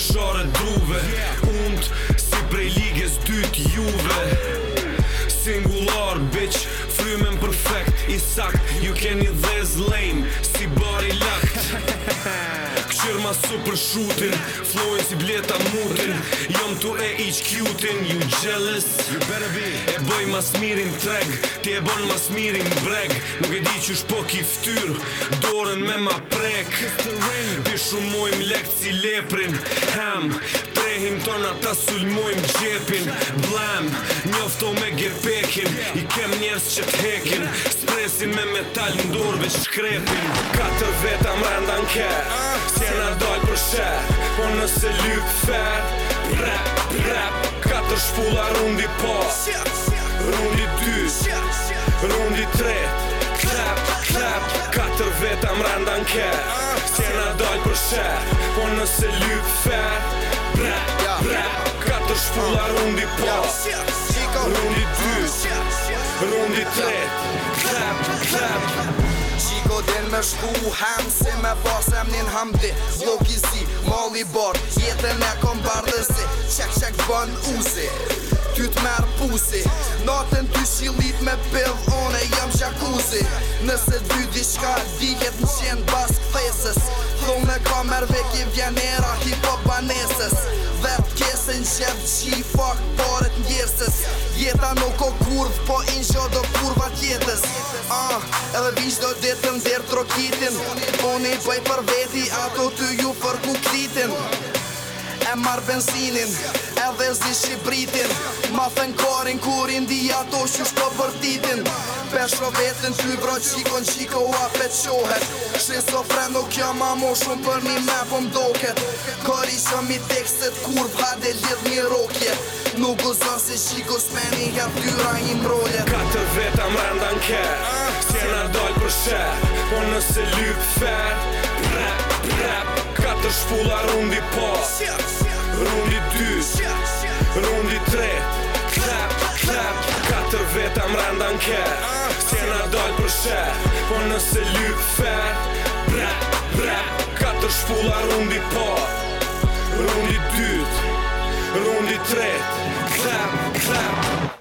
shishore duve Und, si prej ligës dyt juve Singular, bitch, frymen perfect I sakt, you can be this lame ma super shootin Flowin si bleta mutin Jom tu e iq cutin You jealous? You better be E bëj ma smirin treg Ti e bon ma smirin breg Nuk e di që shpo ki ftyr Dorën me ma prek Ti shumojm lekt si leprin Ham Trehim tona ta sulmojm gjepin Blam Njofto me gjepekin I kem njerës që t'hekin Spresin me metal që shkrepin Katër veta mranda n'ke ah, Sjena nëse lypë fërë Rap, rap Katër shpulla rundi po Rundi dy Rundi tre Klap, klap Katër vetë amë randa në kërë Se dojtë për shërë Unë po nëse lypë fërë Rap, rap Katër shpulla rundi po Rundi dy Rundi tre Klap, klap me shku hem Se me pasem njën hamdi Vlog i bort, bar Jetën e kom bardësi Qek qek bën uzi Ty t'merë pusi Natën ty shilit me pill One jam shakuzi Nëse dy di shka dihet në qenë bas këthesës Thonë me ka mërvek i vjenera hipo banesës Dhe t'kesën qep qi fuck paret njërsës Jeta nuk o kurv po in do kurva tjetë Edhe vish do ditëm zirë trokitin Unë i bëj për veti ato të ju për kuklitin E marë benzinin edhe zi shqipritin Ma thënë korin kurin di ato që për vërtitin Pesho vetën ty bro qikon qiko a pet shohet Shiso frendo kjo ma mo shumë për një me pëm po doket Kori shëm i tekstet kur vade lidh një rokje Nuk u zonë si qiko s'me një herë tyra i mbrojet Ka të vetë amrenda në kërë sjena dalë për shër Po nëse lypë fer Prep, prep Katër shpulla rundi po Rundi dys Rundi tre Klep, klep Katër veta në nke Sjena dalë për shër Po nëse lypë fer Prep, prep Katër shpulla rundi po Rundi dyt Rundi tret Klep, klep